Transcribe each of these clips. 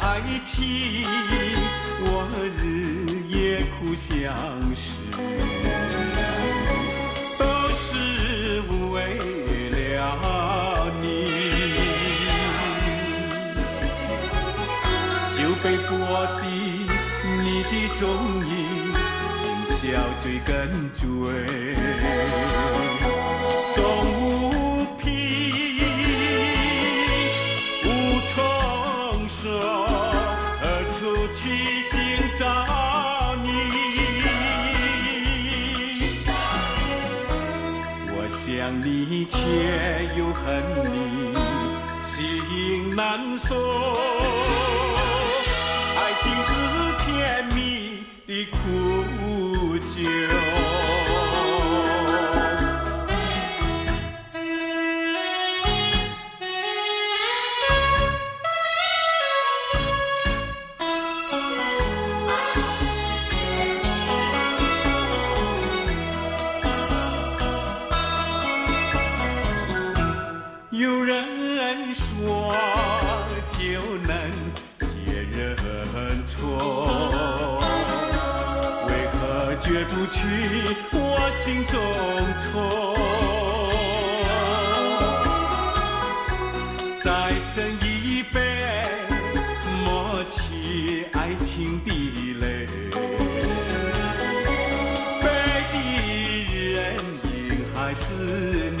爱情，我日夜苦相思，都是为了你。酒杯过低你的踪影，今宵追跟追。去寻找你，我想你却又恨你，心难受。爱情是甜蜜的苦酒。恨错，为何绝不去？我心中痛。再斟一杯，抹去爱情的泪。杯底人影还是你，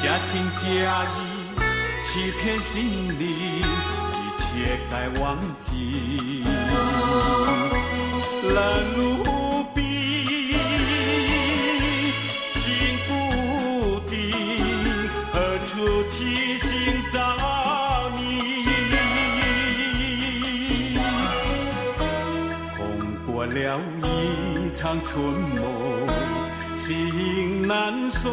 假情假意。欺骗心灵，一切该忘记。冷如冰，心不定，何处起心找你？痛过了一场春梦，心难收。